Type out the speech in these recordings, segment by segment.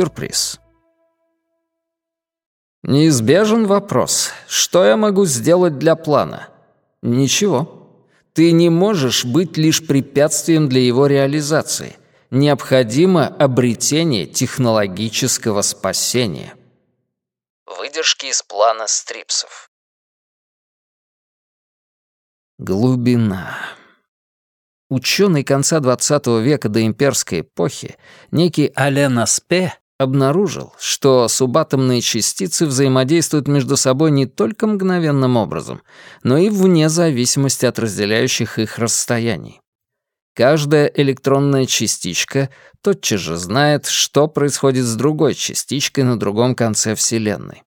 3. Сюрприз. Неизбежен вопрос, что я могу сделать для плана? Ничего. Ты не можешь быть лишь препятствием для его реализации. Необходимо обретение технологического спасения. Выдержки из плана стрипсов. Глубина. Ученый конца XX века до имперской эпохи, некий Ален Аспе, обнаружил, что субатомные частицы взаимодействуют между собой не только мгновенным образом, но и вне зависимости от разделяющих их расстояний. Каждая электронная частичка тотчас же знает, что происходит с другой частичкой на другом конце Вселенной.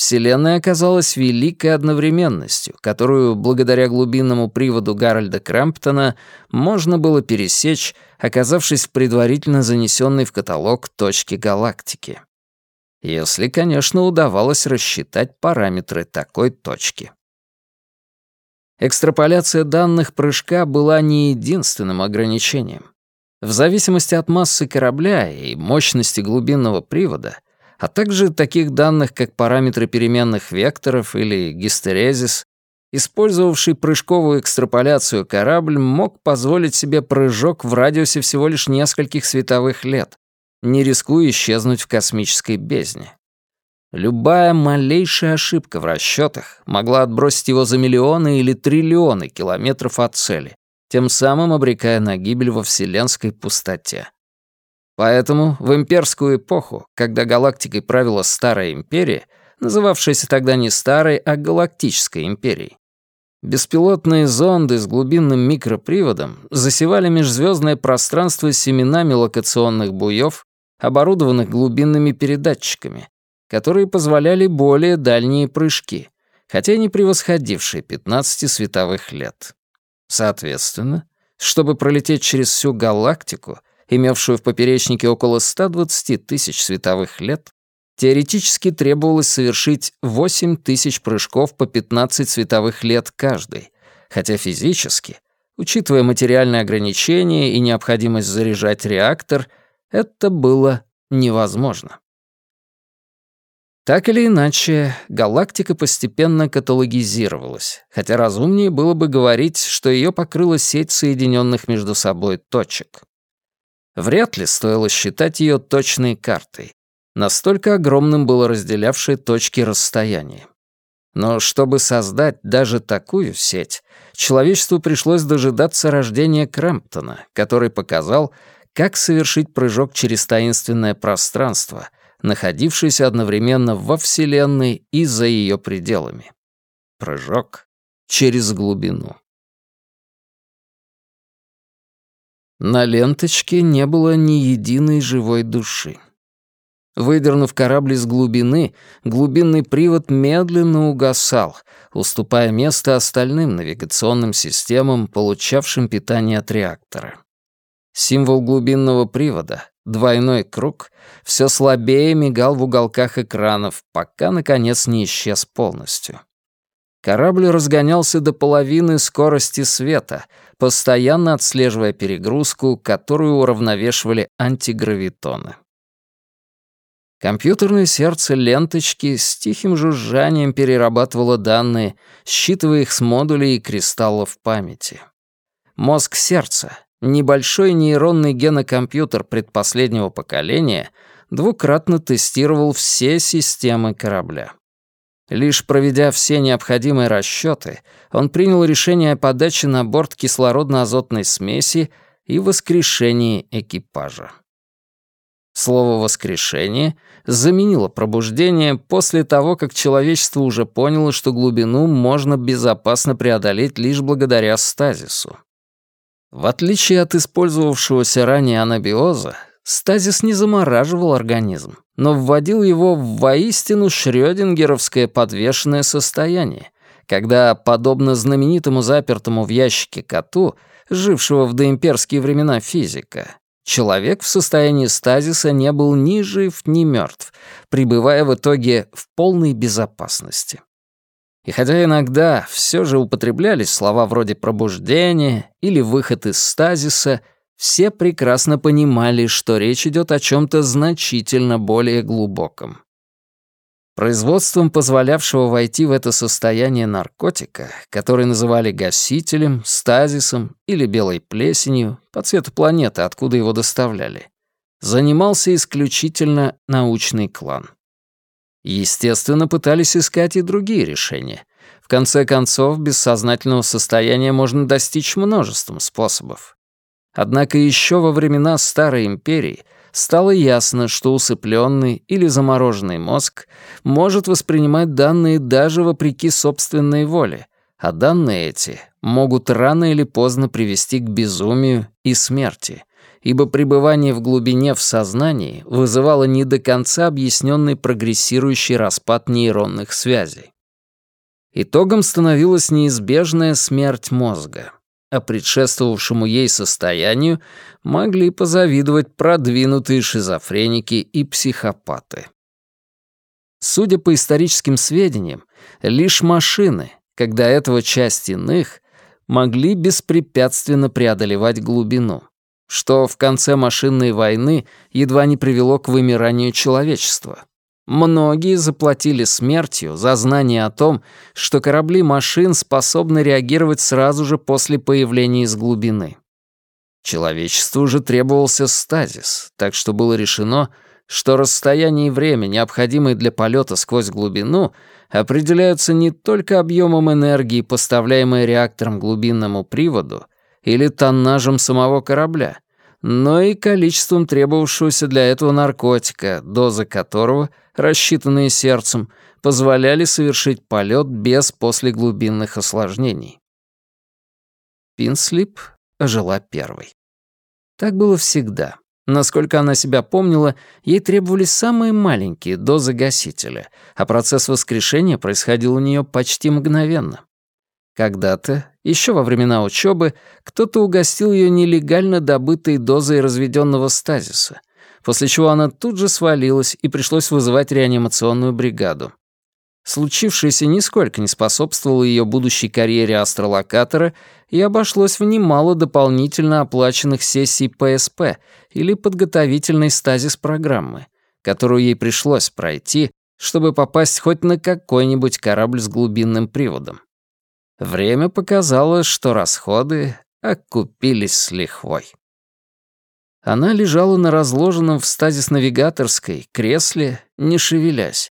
Вселенная оказалась великой одновременностью, которую, благодаря глубинному приводу Гарольда Крамптона, можно было пересечь, оказавшись в предварительно занесенной в каталог точке галактики. Если, конечно, удавалось рассчитать параметры такой точки. Экстраполяция данных прыжка была не единственным ограничением. В зависимости от массы корабля и мощности глубинного привода — а также таких данных, как параметры переменных векторов или гистерезис, использовавший прыжковую экстраполяцию корабль мог позволить себе прыжок в радиусе всего лишь нескольких световых лет, не рискуя исчезнуть в космической бездне. Любая малейшая ошибка в расчетах могла отбросить его за миллионы или триллионы километров от цели, тем самым обрекая на гибель во вселенской пустоте. Поэтому в имперскую эпоху, когда галактикой правила Старая Империя, называвшаяся тогда не Старой, а Галактической Империей, беспилотные зонды с глубинным микроприводом засевали межзвездное пространство семенами локационных буев, оборудованных глубинными передатчиками, которые позволяли более дальние прыжки, хотя и не превосходившие 15 световых лет. Соответственно, чтобы пролететь через всю галактику — имевшую в поперечнике около 120 тысяч световых лет, теоретически требовалось совершить 8 тысяч прыжков по 15 световых лет каждый, хотя физически, учитывая материальные ограничения и необходимость заряжать реактор, это было невозможно. Так или иначе, галактика постепенно каталогизировалась, хотя разумнее было бы говорить, что ее покрыла сеть соединенных между собой точек. Вряд ли стоило считать ее точной картой. Настолько огромным было разделявшее точки расстояние. Но чтобы создать даже такую сеть, человечеству пришлось дожидаться рождения Крэмптона, который показал, как совершить прыжок через таинственное пространство, находившееся одновременно во Вселенной и за ее пределами. Прыжок через глубину. На ленточке не было ни единой живой души. Выдернув корабль из глубины, глубинный привод медленно угасал, уступая место остальным навигационным системам, получавшим питание от реактора. Символ глубинного привода, двойной круг, все слабее мигал в уголках экранов, пока, наконец, не исчез полностью. Корабль разгонялся до половины скорости света, постоянно отслеживая перегрузку, которую уравновешивали антигравитоны. Компьютерное сердце ленточки с тихим жужжанием перерабатывало данные, считывая их с модулей и кристаллов памяти. Мозг сердца, небольшой нейронный генокомпьютер предпоследнего поколения, двукратно тестировал все системы корабля. Лишь проведя все необходимые расчеты, он принял решение о подаче на борт кислородно-азотной смеси и воскрешении экипажа. Слово «воскрешение» заменило пробуждение после того, как человечество уже поняло, что глубину можно безопасно преодолеть лишь благодаря стазису. В отличие от использовавшегося ранее анабиоза, стазис не замораживал организм но вводил его в воистину шрёдингеровское подвешенное состояние, когда, подобно знаменитому запертому в ящике коту, жившего в доимперские времена физика, человек в состоянии стазиса не был ни жив, ни мертв, пребывая в итоге в полной безопасности. И хотя иногда все же употреблялись слова вроде «пробуждение» или «выход из стазиса», все прекрасно понимали, что речь идет о чем-то значительно более глубоком. Производством позволявшего войти в это состояние наркотика, который называли гасителем, стазисом или белой плесенью по цвету планеты, откуда его доставляли, занимался исключительно научный клан. Естественно, пытались искать и другие решения. В конце концов, бессознательного состояния можно достичь множеством способов. Однако еще во времена Старой Империи стало ясно, что усыпленный или замороженный мозг может воспринимать данные даже вопреки собственной воле, а данные эти могут рано или поздно привести к безумию и смерти, ибо пребывание в глубине в сознании вызывало не до конца объясненный прогрессирующий распад нейронных связей. Итогом становилась неизбежная смерть мозга — а предшествовавшему ей состоянию могли позавидовать продвинутые шизофреники и психопаты. Судя по историческим сведениям, лишь машины, когда этого часть иных, могли беспрепятственно преодолевать глубину, что в конце машинной войны едва не привело к вымиранию человечества. Многие заплатили смертью за знание о том, что корабли машин способны реагировать сразу же после появления из глубины. Человечеству уже требовался стазис, так что было решено, что расстояние и время, необходимые для полета сквозь глубину, определяются не только объемом энергии, поставляемой реактором глубинному приводу, или тоннажем самого корабля, но и количеством требовавшегося для этого наркотика, доза которого, рассчитанные сердцем, позволяли совершить полет без послеглубинных осложнений. Пинслип ожила первой. Так было всегда. Насколько она себя помнила, ей требовались самые маленькие дозы гасителя, а процесс воскрешения происходил у нее почти мгновенно. Когда-то, еще во времена учебы, кто-то угостил ее нелегально добытой дозой разведенного стазиса, после чего она тут же свалилась и пришлось вызывать реанимационную бригаду. Случившееся нисколько не способствовало ее будущей карьере астролокатора и обошлось в немало дополнительно оплаченных сессий ПСП или подготовительной стазис-программы, которую ей пришлось пройти, чтобы попасть хоть на какой-нибудь корабль с глубинным приводом. Время показало, что расходы окупились с лихвой. Она лежала на разложенном в стазис-навигаторской кресле, не шевелясь.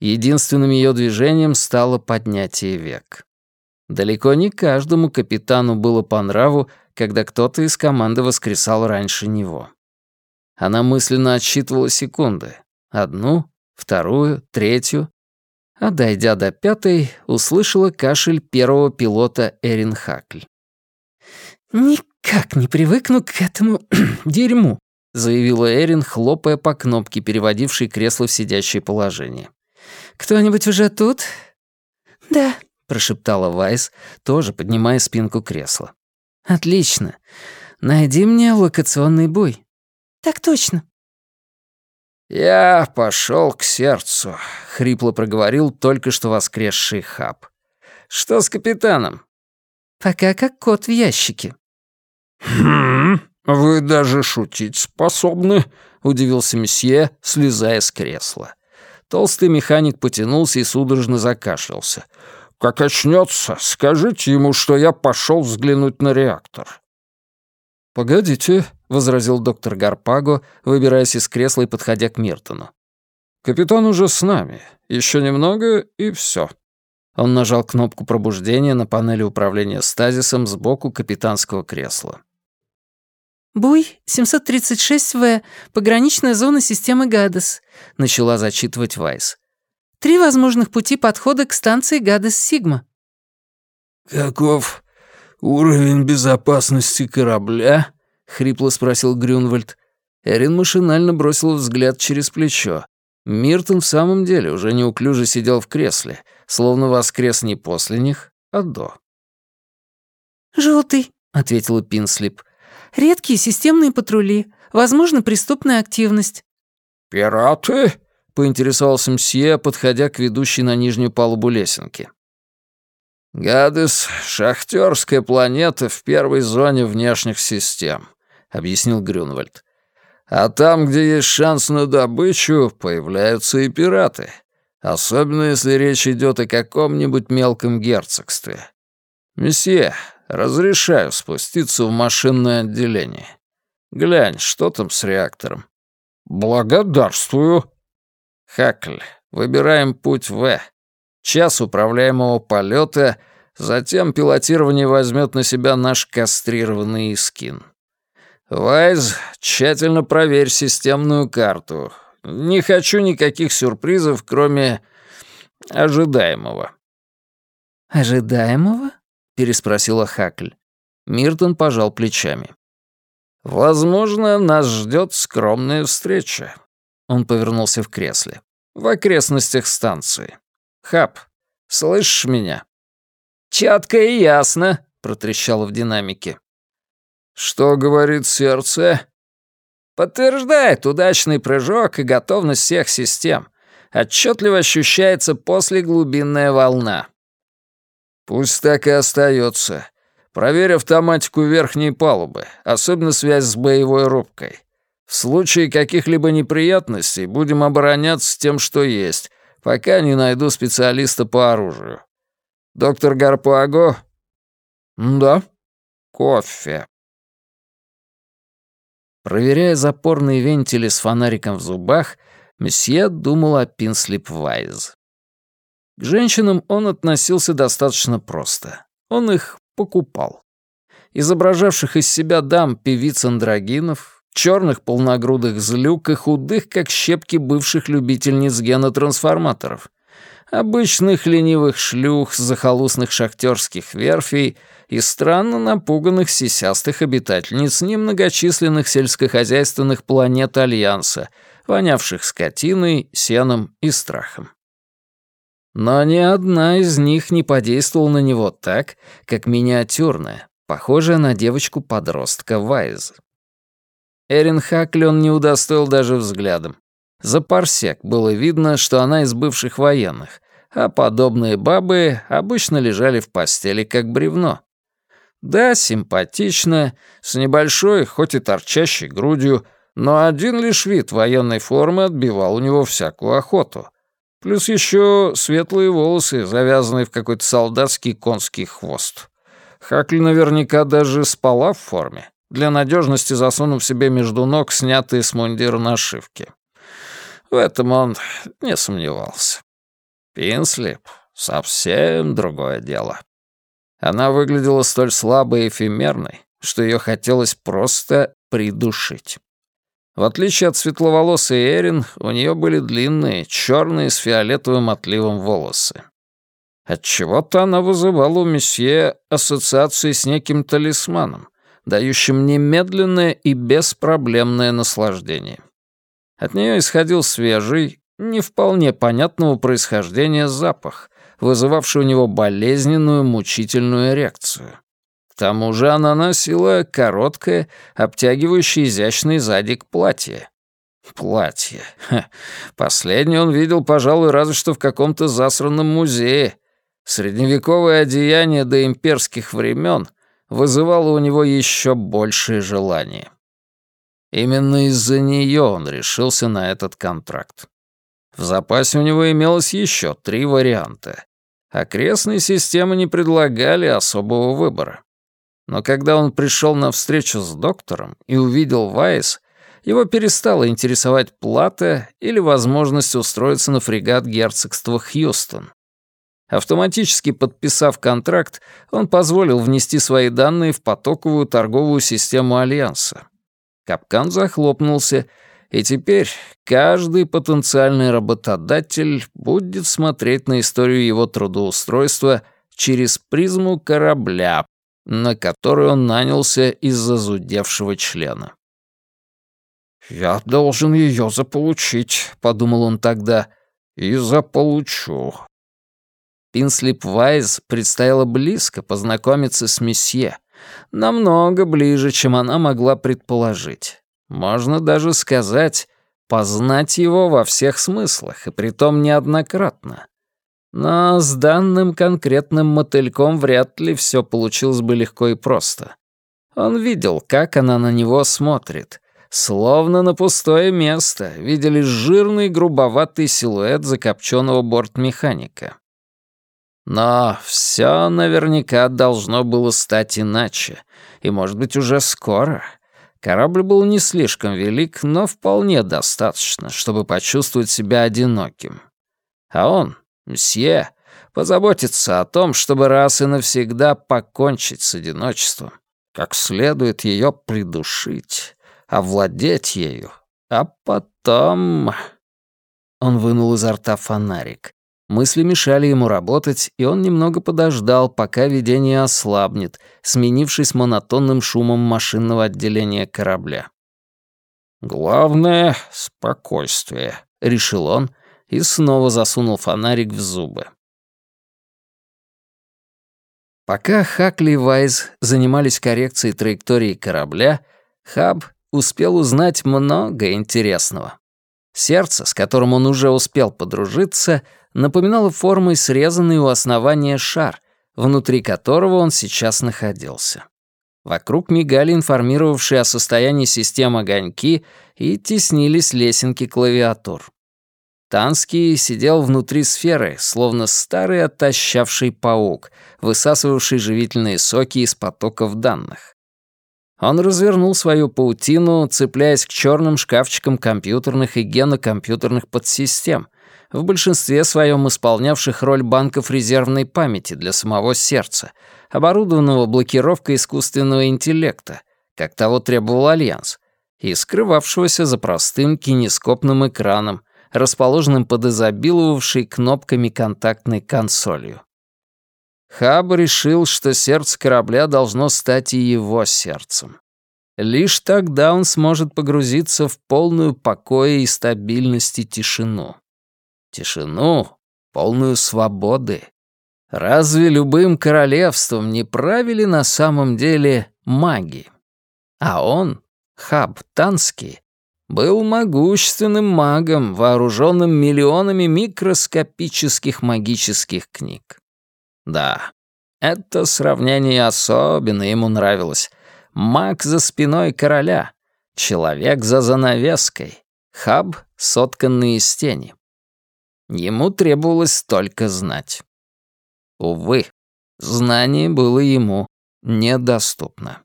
Единственным ее движением стало поднятие век. Далеко не каждому капитану было по нраву, когда кто-то из команды воскресал раньше него. Она мысленно отсчитывала секунды. Одну, вторую, третью а дойдя до пятой, услышала кашель первого пилота Эрин Хакль. «Никак не привыкну к этому дерьму», — заявила Эрин, хлопая по кнопке, переводившей кресло в сидящее положение. «Кто-нибудь уже тут?» «Да», — прошептала Вайс, тоже поднимая спинку кресла. «Отлично. Найди мне локационный буй». «Так точно». «Я пошел к сердцу», — хрипло проговорил только что воскресший Хаб. «Что с капитаном?» «Пока как кот в ящике». «Хм, вы даже шутить способны», — удивился месье, слезая с кресла. Толстый механик потянулся и судорожно закашлялся. «Как очнется, скажите ему, что я пошел взглянуть на реактор». «Погодите», — возразил доктор Гарпаго, выбираясь из кресла и подходя к Миртону. «Капитан уже с нами. Еще немного, и все. Он нажал кнопку пробуждения на панели управления стазисом сбоку капитанского кресла. «Буй, 736В, пограничная зона системы Гадес», — начала зачитывать Вайс. «Три возможных пути подхода к станции Гадес-Сигма». «Каков «Уровень безопасности корабля?» — хрипло спросил Грюнвальд. Эрин машинально бросил взгляд через плечо. Миртон в самом деле уже неуклюже сидел в кресле, словно воскрес не после них, а до. «Желтый», — ответила Пинслип. «Редкие системные патрули. Возможно, преступная активность». «Пираты?» — поинтересовался мсье, подходя к ведущей на нижнюю палубу лесенки. Гадес — шахтерская планета в первой зоне внешних систем. объяснил Грюнвальд. «А там, где есть шанс на добычу, появляются и пираты. Особенно, если речь идет о каком-нибудь мелком герцогстве. Месье, разрешаю спуститься в машинное отделение. Глянь, что там с реактором?» «Благодарствую». «Хакль, выбираем путь В. Час управляемого полета, затем пилотирование возьмет на себя наш кастрированный скин. Вайз, тщательно проверь системную карту. Не хочу никаких сюрпризов, кроме ожидаемого». «Ожидаемого?» — переспросила Хакль. Миртон пожал плечами. «Возможно, нас ждет скромная встреча». Он повернулся в кресле. «В окрестностях станции. Хап, слышишь меня?» «Чётко и ясно», — протрещало в динамике. «Что говорит сердце?» «Подтверждает удачный прыжок и готовность всех систем. Отчетливо ощущается послеглубинная волна». «Пусть так и остается. Проверь автоматику верхней палубы, особенно связь с боевой рубкой. В случае каких-либо неприятностей будем обороняться тем, что есть, пока не найду специалиста по оружию. Доктор Гарпаго? Да. Кофе. Проверяя запорные вентили с фонариком в зубах, месье думал о Пинслип Вайз. К женщинам он относился достаточно просто. Он их покупал. Изображавших из себя дам певиц-андрогинов, черных полногрудых злюк и худых, как щепки бывших любительниц генотрансформаторов, обычных ленивых шлюх, захолустных шахтерских верфей и странно напуганных сисястых обитательниц немногочисленных сельскохозяйственных планет Альянса, вонявших скотиной, сеном и страхом. Но ни одна из них не подействовала на него так, как миниатюрная, похожая на девочку-подростка Вайз. Эрин Хаклен не удостоил даже взглядом. За парсек было видно, что она из бывших военных, а подобные бабы обычно лежали в постели как бревно. Да, симпатично, с небольшой, хоть и торчащей грудью, но один лишь вид военной формы отбивал у него всякую охоту. Плюс еще светлые волосы, завязанные в какой-то солдатский конский хвост. Хакли наверняка даже спала в форме, для надежности засунув себе между ног снятые с мундира нашивки. В этом он не сомневался. Пинслип — совсем другое дело. Она выглядела столь слабой и эфемерной, что ее хотелось просто придушить. В отличие от светловолосой Эрин, у нее были длинные, черные с фиолетовым отливом волосы. Отчего-то она вызывала у месье ассоциации с неким талисманом, дающим немедленное и беспроблемное наслаждение. От нее исходил свежий, не вполне понятного происхождения запах, вызывавший у него болезненную, мучительную эрекцию. К тому же она носила короткое, обтягивающее изящный задик платье. Платье. Ха. Последнее он видел, пожалуй, разве что в каком-то засранном музее. Средневековое одеяние до имперских времен вызывало у него еще большее желание. Именно из-за нее он решился на этот контракт. В запасе у него имелось еще три варианта. Окрестные системы не предлагали особого выбора. Но когда он пришел на встречу с доктором и увидел Вайс, его перестало интересовать плата или возможность устроиться на фрегат герцогства Хьюстон. Автоматически подписав контракт, он позволил внести свои данные в потоковую торговую систему Альянса. Капкан захлопнулся, и теперь каждый потенциальный работодатель будет смотреть на историю его трудоустройства через призму корабля, на который он нанялся из-за зудевшего члена. «Я должен ее заполучить», — подумал он тогда, — «и заполучу». Пинслип Вайз предстояло близко познакомиться с месье, намного ближе, чем она могла предположить. Можно даже сказать, познать его во всех смыслах, и притом неоднократно. Но с данным конкретным мотыльком вряд ли все получилось бы легко и просто. Он видел, как она на него смотрит. Словно на пустое место, видели жирный грубоватый силуэт закопченного бортмеханика. Но все наверняка должно было стать иначе, и, может быть, уже скоро. Корабль был не слишком велик, но вполне достаточно, чтобы почувствовать себя одиноким. А он, мсье, позаботится о том, чтобы раз и навсегда покончить с одиночеством, как следует ее придушить, овладеть ею, а потом... Он вынул изо рта фонарик. Мысли мешали ему работать, и он немного подождал, пока видение ослабнет, сменившись монотонным шумом машинного отделения корабля. «Главное — спокойствие», — решил он и снова засунул фонарик в зубы. Пока Хакли и Вайз занимались коррекцией траектории корабля, Хаб успел узнать много интересного. Сердце, с которым он уже успел подружиться, напоминало формой срезанный у основания шар, внутри которого он сейчас находился. Вокруг мигали информировавшие о состоянии систем огоньки и теснились лесенки клавиатур. Танский сидел внутри сферы, словно старый оттащавший паук, высасывавший живительные соки из потоков данных. Он развернул свою паутину, цепляясь к черным шкафчикам компьютерных и генокомпьютерных подсистем, в большинстве своем исполнявших роль банков резервной памяти для самого сердца, оборудованного блокировкой искусственного интеллекта, как того требовал Альянс, и скрывавшегося за простым кинескопным экраном, расположенным под изобиловавшей кнопками контактной консолью. Хаб решил, что сердце корабля должно стать и его сердцем. Лишь тогда он сможет погрузиться в полную покоя и стабильности тишину. Тишину, полную свободы. Разве любым королевством не правили на самом деле маги? А он, Хаб Танский, был могущественным магом, вооруженным миллионами микроскопических магических книг. Да, это сравнение особенно ему нравилось. Маг за спиной короля, человек за занавеской, хаб, сотканный из тени. Ему требовалось только знать. Увы, знание было ему недоступно.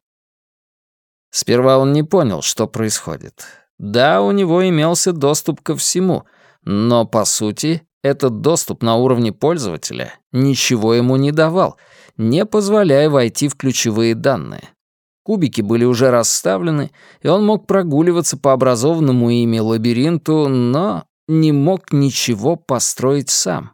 Сперва он не понял, что происходит. Да, у него имелся доступ ко всему, но, по сути, этот доступ на уровне пользователя ничего ему не давал, не позволяя войти в ключевые данные. Кубики были уже расставлены, и он мог прогуливаться по образованному ими лабиринту, но не мог ничего построить сам.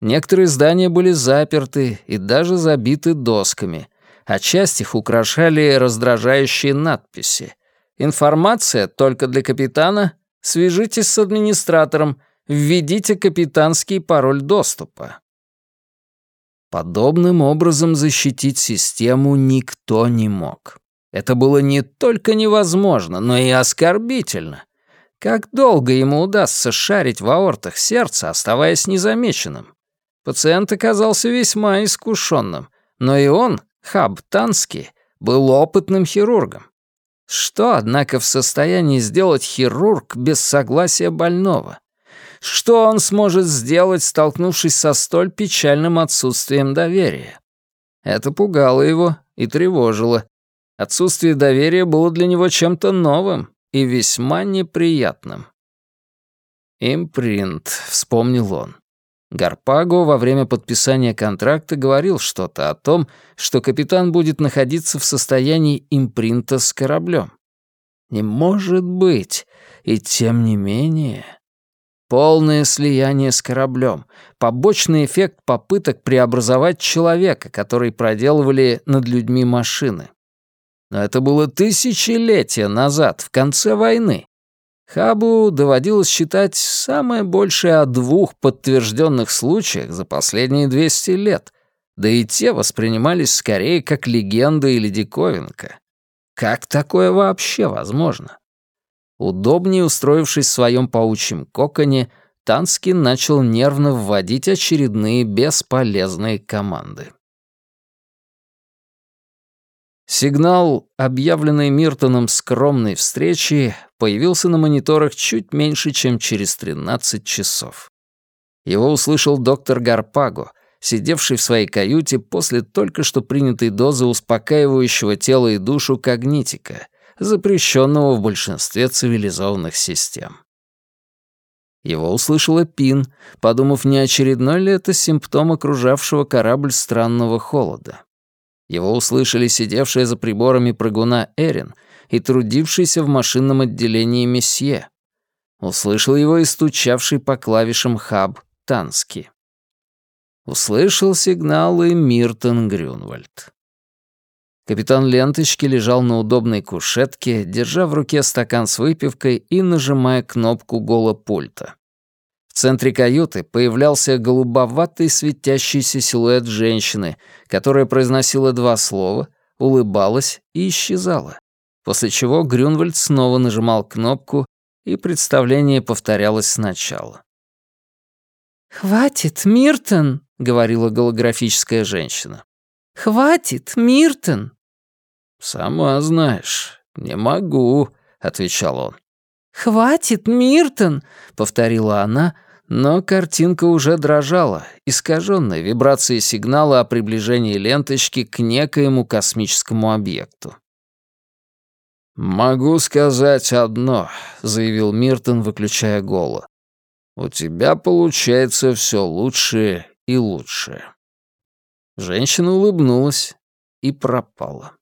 Некоторые здания были заперты и даже забиты досками, а часть их украшали раздражающие надписи. «Информация только для капитана. Свяжитесь с администратором. Введите капитанский пароль доступа». Подобным образом защитить систему никто не мог. Это было не только невозможно, но и оскорбительно. Как долго ему удастся шарить в аортах сердца, оставаясь незамеченным? Пациент оказался весьма искушенным, но и он, Хаб Танский, был опытным хирургом. Что, однако, в состоянии сделать хирург без согласия больного? Что он сможет сделать, столкнувшись со столь печальным отсутствием доверия? Это пугало его и тревожило. Отсутствие доверия было для него чем-то новым и весьма неприятным. «Импринт», — вспомнил он. Гарпаго во время подписания контракта говорил что-то о том, что капитан будет находиться в состоянии импринта с кораблем. Не может быть, и тем не менее... Полное слияние с кораблем, побочный эффект попыток преобразовать человека, который проделывали над людьми машины. Но это было тысячелетия назад, в конце войны. Хабу доводилось считать самое большее о двух подтвержденных случаях за последние 200 лет, да и те воспринимались скорее как легенда или диковинка. Как такое вообще возможно? Удобнее устроившись в своем паучьем коконе, Танскин начал нервно вводить очередные бесполезные команды. Сигнал, объявленный Миртоном скромной встречи, появился на мониторах чуть меньше, чем через 13 часов. Его услышал доктор Гарпаго, сидевший в своей каюте после только что принятой дозы успокаивающего тело и душу когнитика, запрещенного в большинстве цивилизованных систем. Его услышала Пин, подумав, не очередной ли это симптом окружавшего корабль странного холода. Его услышали сидевшая за приборами прыгуна Эрин и трудившийся в машинном отделении месье. Услышал его и стучавший по клавишам хаб Тански. Услышал сигналы Миртон Грюнвальд. Капитан ленточки лежал на удобной кушетке, держа в руке стакан с выпивкой и нажимая кнопку голопульта. В центре каюты появлялся голубоватый светящийся силуэт женщины, которая произносила два слова, улыбалась и исчезала, после чего Грюнвальд снова нажимал кнопку, и представление повторялось сначала. «Хватит, Миртон!» — говорила голографическая женщина. «Хватит, Миртон!» «Сама знаешь, не могу», — отвечал он. «Хватит, Миртон!» — повторила она, но картинка уже дрожала, искаженная вибрацией сигнала о приближении ленточки к некоему космическому объекту. «Могу сказать одно», — заявил Миртон, выключая голо. «У тебя получается все лучше и лучше». Женщина улыбнулась и пропала.